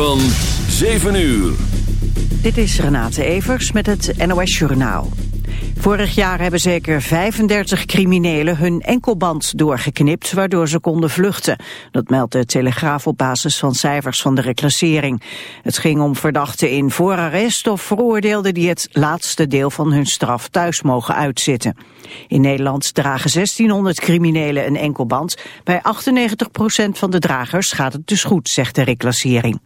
Van 7 uur. Dit is Renate Evers met het NOS Journaal. Vorig jaar hebben zeker 35 criminelen hun enkelband doorgeknipt... waardoor ze konden vluchten. Dat meldt de Telegraaf op basis van cijfers van de reclassering. Het ging om verdachten in voorarrest of veroordeelden... die het laatste deel van hun straf thuis mogen uitzitten. In Nederland dragen 1600 criminelen een enkelband. Bij 98% van de dragers gaat het dus goed, zegt de reclassering.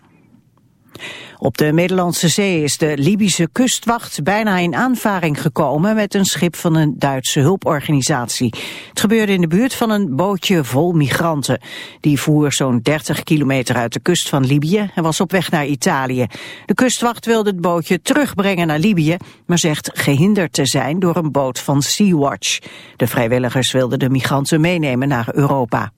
Op de Middellandse Zee is de Libische kustwacht bijna in aanvaring gekomen met een schip van een Duitse hulporganisatie. Het gebeurde in de buurt van een bootje vol migranten. Die voer zo'n 30 kilometer uit de kust van Libië en was op weg naar Italië. De kustwacht wilde het bootje terugbrengen naar Libië, maar zegt gehinderd te zijn door een boot van Sea-Watch. De vrijwilligers wilden de migranten meenemen naar Europa.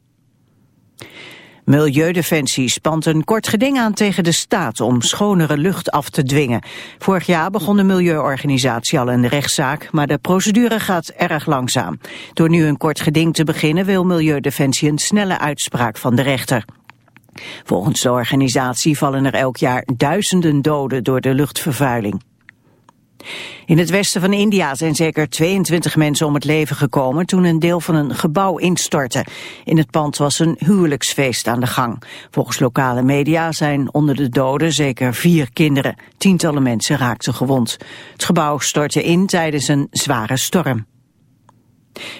Milieudefensie spant een kort geding aan tegen de staat om schonere lucht af te dwingen. Vorig jaar begon de milieuorganisatie al een rechtszaak, maar de procedure gaat erg langzaam. Door nu een kort geding te beginnen wil Milieudefensie een snelle uitspraak van de rechter. Volgens de organisatie vallen er elk jaar duizenden doden door de luchtvervuiling. In het westen van India zijn zeker 22 mensen om het leven gekomen toen een deel van een gebouw instortte. In het pand was een huwelijksfeest aan de gang. Volgens lokale media zijn onder de doden zeker vier kinderen. Tientallen mensen raakten gewond. Het gebouw stortte in tijdens een zware storm.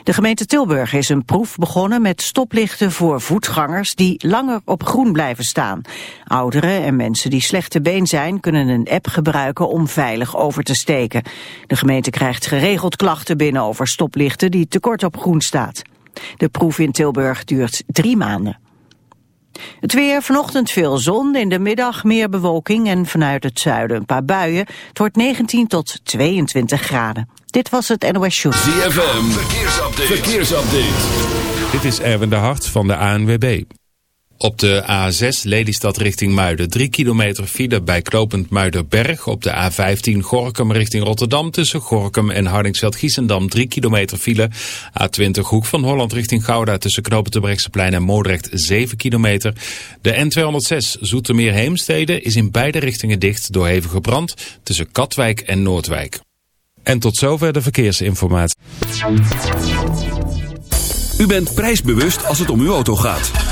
De gemeente Tilburg is een proef begonnen met stoplichten voor voetgangers die langer op groen blijven staan. Ouderen en mensen die slecht te been zijn kunnen een app gebruiken om veilig over te steken. De gemeente krijgt geregeld klachten binnen over stoplichten die te kort op groen staat. De proef in Tilburg duurt drie maanden. Het weer, vanochtend veel zon, in de middag meer bewolking en vanuit het zuiden een paar buien. Het wordt 19 tot 22 graden. Dit was het NOS Show. ZFM, verkeersupdate. verkeersupdate. Dit is Erwin de Hart van de ANWB. Op de A6 Lelystad richting Muiden. 3 kilometer file bij Knopend Muidenberg. Op de A15 Gorkum richting Rotterdam tussen Gorkum en Hardingsveld-Giessendam. 3 kilometer file. A20 Hoek van Holland richting Gouda tussen Knopend Brechtseplein en Moordrecht 7 kilometer. De N206 Zoetermeer Heemstede is in beide richtingen dicht door hevige brand tussen Katwijk en Noordwijk. En tot zover de verkeersinformatie. U bent prijsbewust als het om uw auto gaat.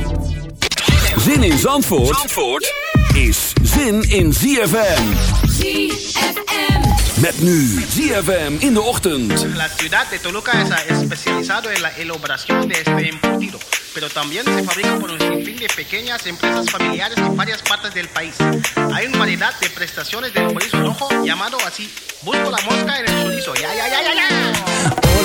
Zin in Zandvoort, Zandvoort is zin in ZFM. ZFM. Met nu ZFM in de ochtend. La ciudad de Toluca es especializado en la elaboración de este embutido, pero también se fabrica por un sinfín de pequeñas empresas familiares en varias partes del país. Hay una variedad de prestaciones del chorizo rojo llamado así. Busco la mosca en el chorizo. Ya, ya, ya, ya, ya.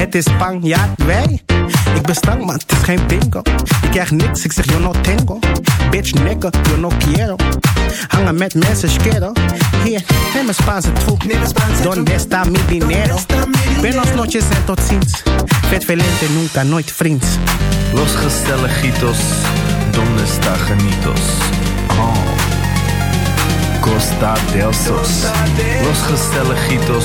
Het is Spanjaard, wij. Ik ben stank, maar het is geen bingo. Ik krijg niks, ik zeg yo no tengo. Bitch, nigga, yo no quiero. Hangen met mensen, schero. Hier, neem een Spaanse troep. Donde está mi dinero? Buenos noches en tot ziens. Vet velente, nunca, nooit vriends. Los gezelligitos. Donde está genitos? Oh. Costa del Sos. Los gezelligitos.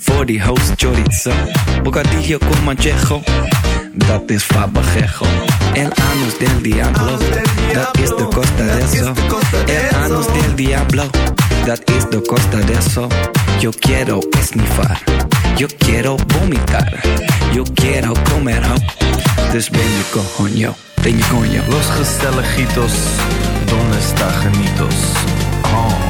Voor die host chorizo. Bocadillo con manchejo. Dat is fabajejo. El anus del diablo. Dat is de costa de eso. El anus del diablo. Dat is de costa de eso. Yo quiero esnifar. Yo quiero vomitar. Yo quiero comer ho. Dus ben je coño. Ben je coño. Los gezelligitos, donde está genitos? Oh.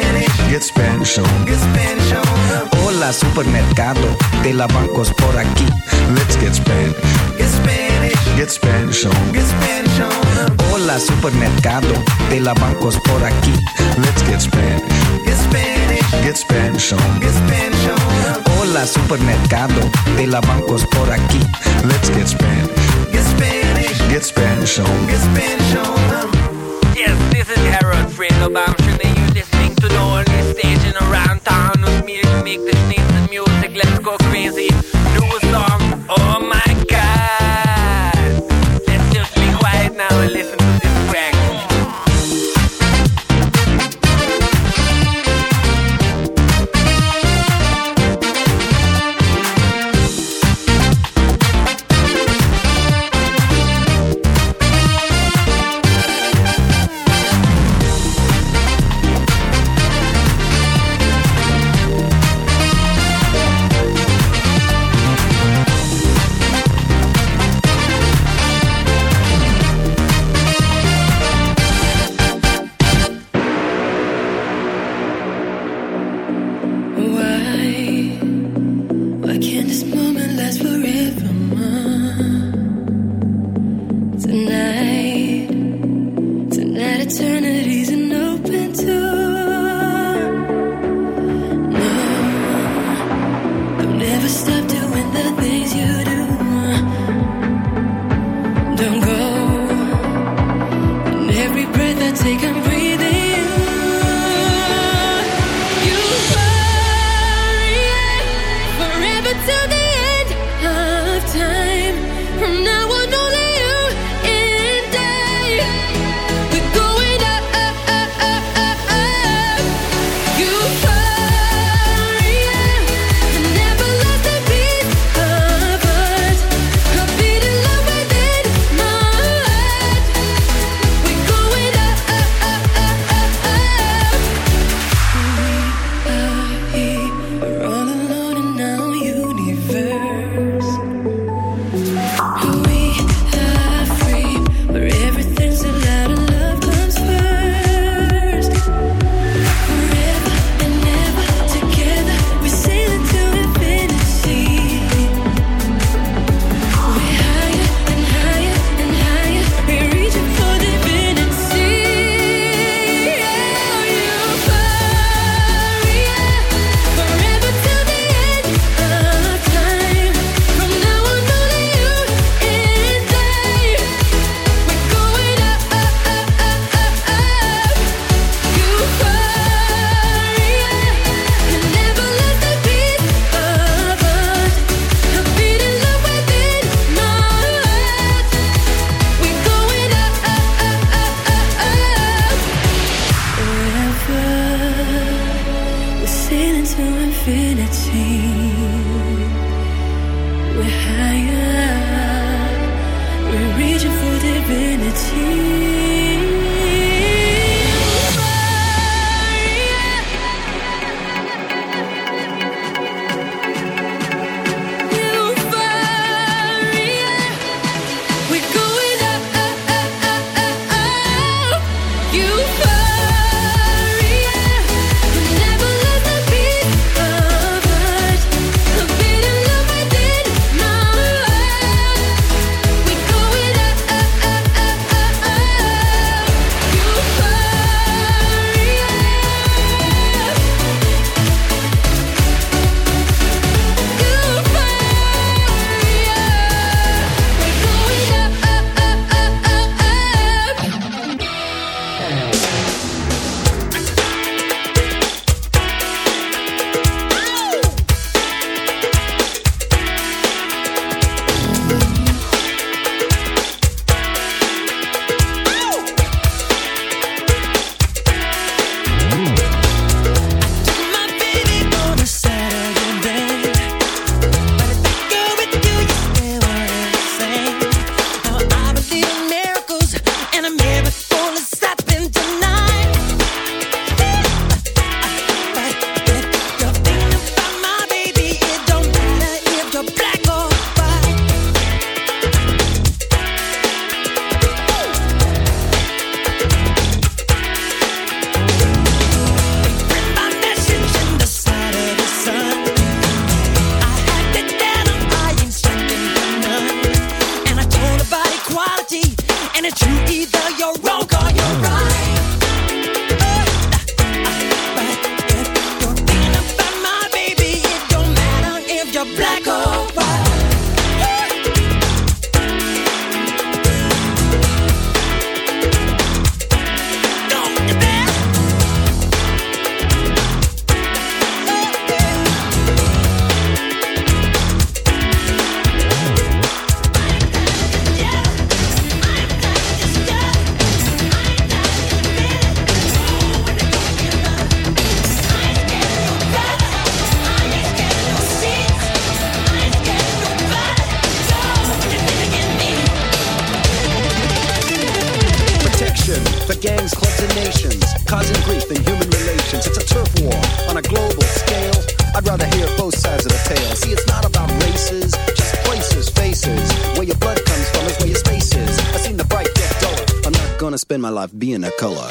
Get Spanish on. Get Spanish on. Hola, supermercado. De la bancos por aquí. Let's get Spanish. Get Spanish. Get Spanish on. Get Spanish on. Hola, supermercado. De la bancos por aquí. Let's get Spanish. Get Spanish. Get Spanish on. Get Spanish on. Hola, supermercado. De la bancos por aquí. Let's get Spanish. Get Spanish. Get Spanish on. Get Spanish on. Yes, this is Harold Fredo Bamshin and you're listening to the station around town with me to make the sneeze music. Let's go crazy. Do a song. Oh my god. Let's just be quiet now and listen to Tonight, we're sailing to infinity. We're higher, we're reaching for divinity. And it's true, either? You're wrong color.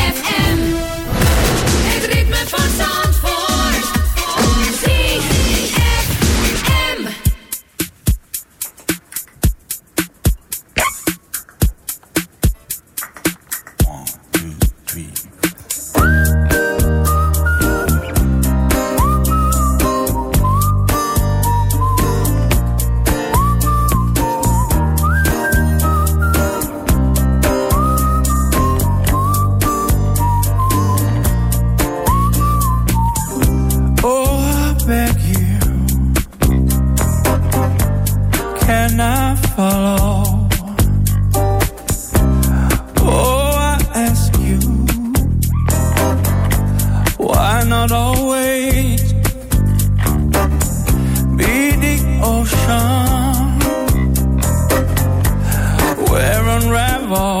Not always be the ocean where unravel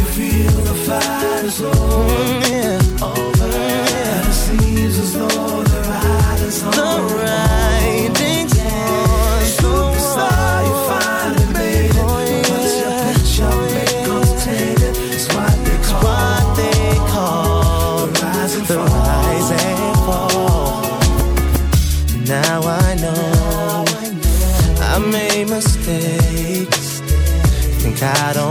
Is over, over, it seems as though the writing's on The Superstar, you finally made it. Your what they call, what they call the rise and fall. rise and fall. Now I know I made mistakes. Think I don't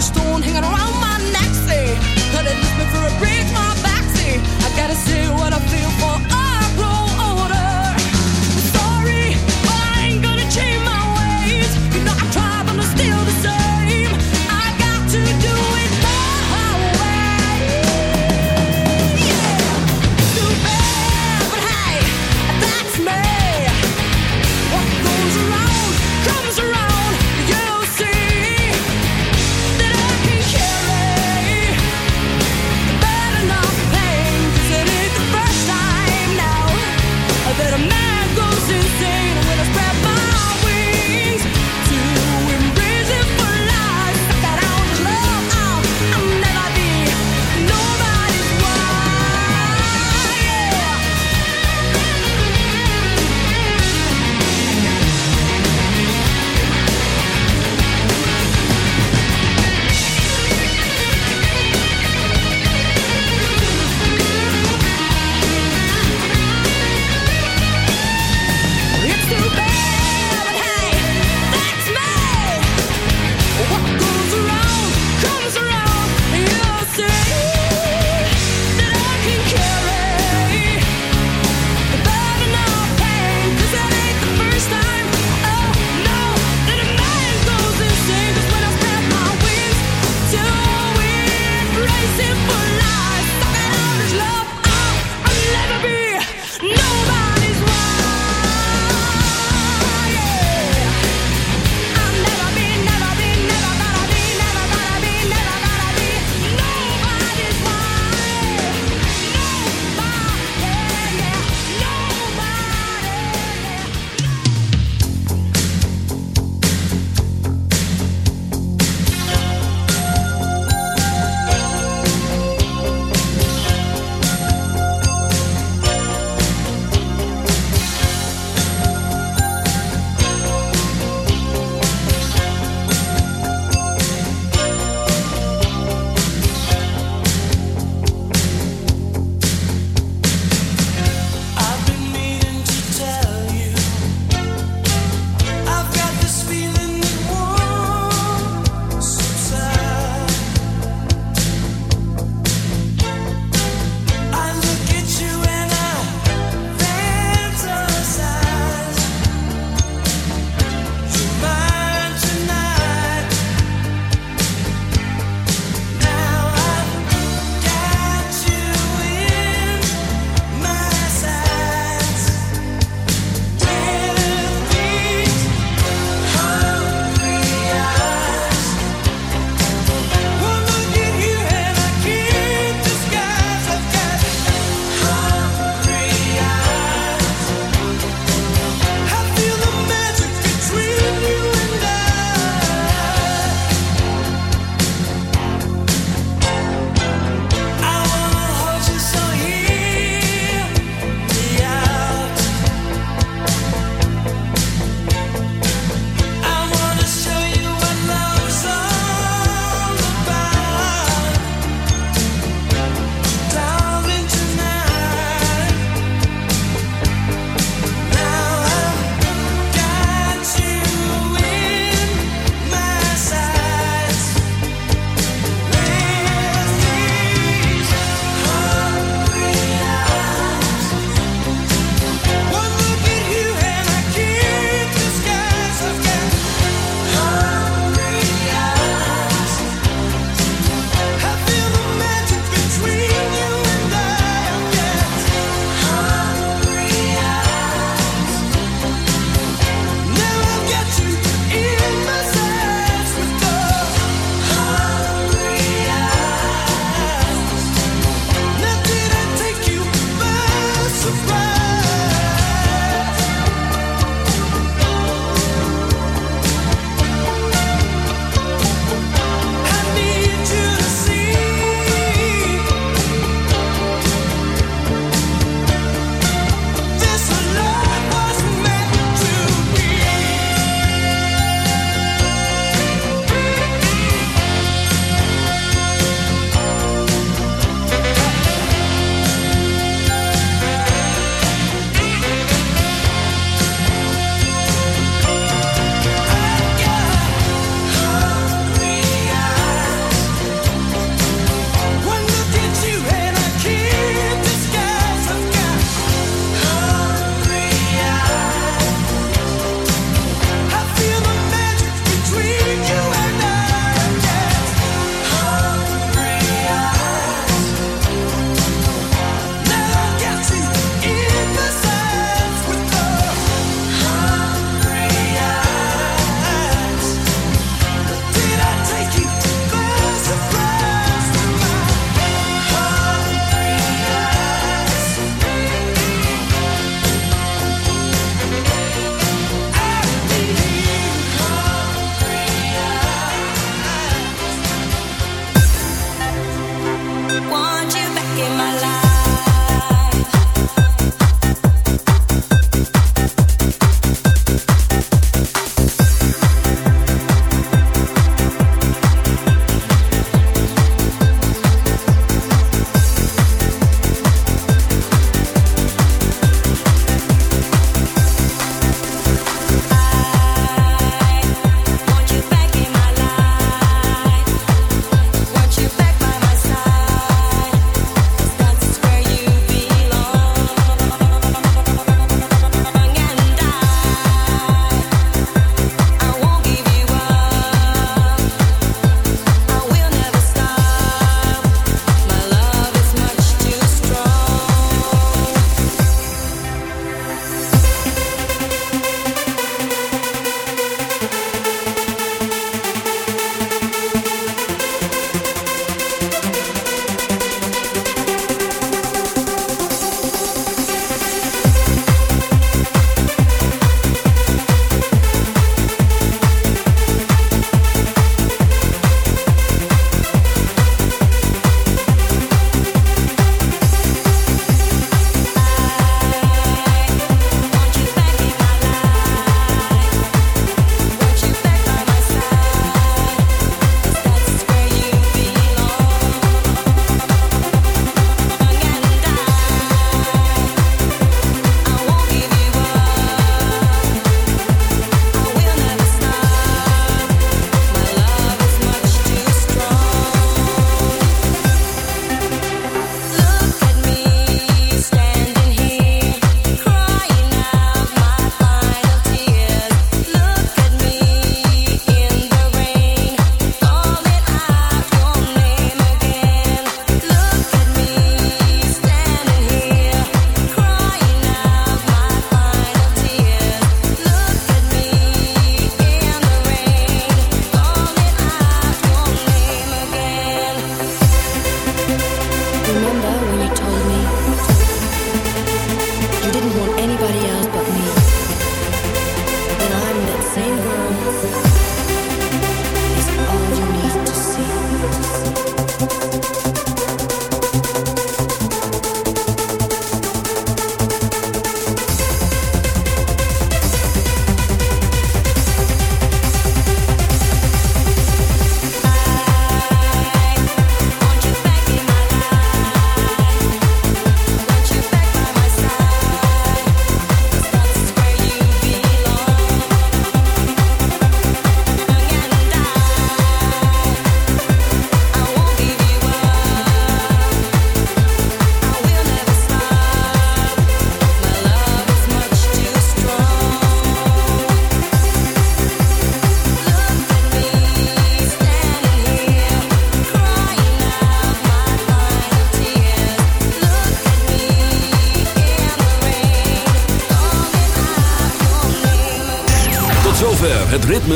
a stone hanging around my neck, say, could it me for a break my back, say, I gotta say what I feel for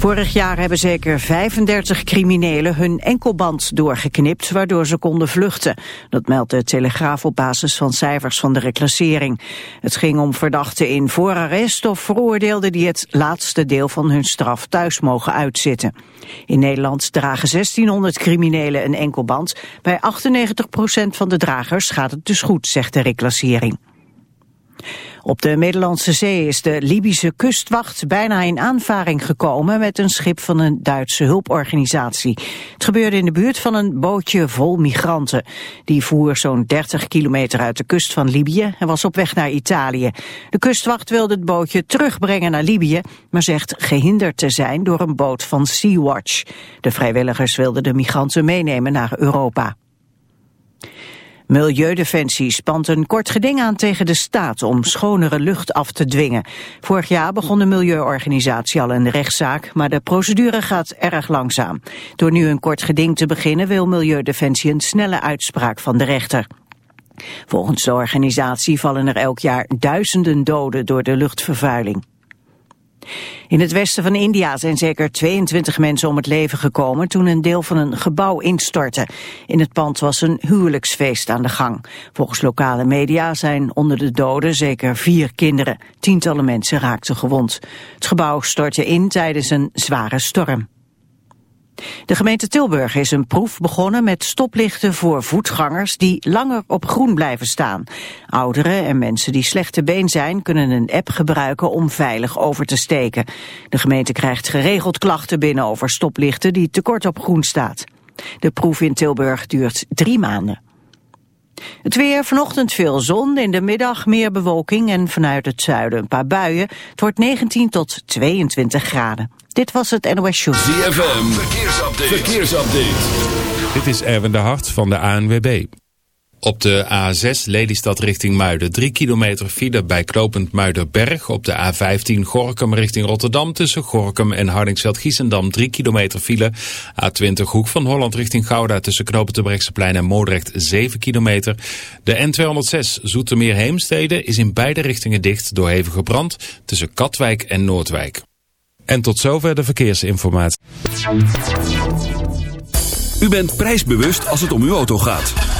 Vorig jaar hebben zeker 35 criminelen hun enkelband doorgeknipt... waardoor ze konden vluchten. Dat meldt de Telegraaf op basis van cijfers van de reclassering. Het ging om verdachten in voorarrest of veroordeelden... die het laatste deel van hun straf thuis mogen uitzitten. In Nederland dragen 1600 criminelen een enkelband. Bij 98% van de dragers gaat het dus goed, zegt de reclassering. Op de Middellandse Zee is de Libische kustwacht bijna in aanvaring gekomen met een schip van een Duitse hulporganisatie. Het gebeurde in de buurt van een bootje vol migranten. Die voer zo'n 30 kilometer uit de kust van Libië en was op weg naar Italië. De kustwacht wilde het bootje terugbrengen naar Libië, maar zegt gehinderd te zijn door een boot van Sea-Watch. De vrijwilligers wilden de migranten meenemen naar Europa. Milieudefensie spant een kort geding aan tegen de staat om schonere lucht af te dwingen. Vorig jaar begon de milieuorganisatie al een rechtszaak, maar de procedure gaat erg langzaam. Door nu een kort geding te beginnen wil Milieudefensie een snelle uitspraak van de rechter. Volgens de organisatie vallen er elk jaar duizenden doden door de luchtvervuiling. In het westen van India zijn zeker 22 mensen om het leven gekomen toen een deel van een gebouw instortte. In het pand was een huwelijksfeest aan de gang. Volgens lokale media zijn onder de doden zeker vier kinderen. Tientallen mensen raakten gewond. Het gebouw stortte in tijdens een zware storm. De gemeente Tilburg is een proef begonnen met stoplichten voor voetgangers die langer op groen blijven staan. Ouderen en mensen die slecht te been zijn kunnen een app gebruiken om veilig over te steken. De gemeente krijgt geregeld klachten binnen over stoplichten die te kort op groen staat. De proef in Tilburg duurt drie maanden. Het weer, vanochtend veel zon, in de middag meer bewolking en vanuit het zuiden een paar buien. Het wordt 19 tot 22 graden. Dit was het NOS Show. ZFM, verkeersupdate. verkeersupdate. Dit is Erwin de Hart van de ANWB. Op de A6 Lelystad richting Muiden. 3 kilometer file bij Knopend Muidenberg. Op de A15 Gorkum richting Rotterdam. Tussen Gorkum en Hardingsveld-Giessendam 3 kilometer file. A20 Hoek van Holland richting Gouda. Tussen Knopend en Moordrecht 7 kilometer. De N206 Zoetermeer Heemstede is in beide richtingen dicht door hevige brand. Tussen Katwijk en Noordwijk. En tot zover de verkeersinformatie. U bent prijsbewust als het om uw auto gaat.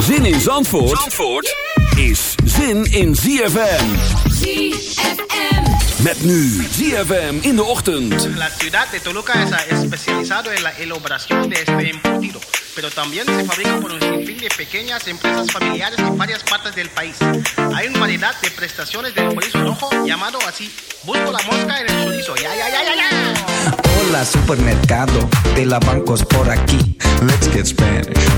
Zin in Zandvoort, Zandvoort is zin in ZFM. ZFM. Met nu ZFM in de ochtend. La ciudad de Toluca es especializado en la elaboración de este embutido, pero también se fabrica por un sinfín de pequeñas empresas familiares en varias partes del país. Hay una variedad de prestaciones del chorizo rojo llamado así. Busco la mosca en el chorizo. Ya, ya, ya, ya, ya. Hola, supermercado de la bancos por aquí. Let's get Spanish.